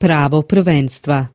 pravo prvenstva.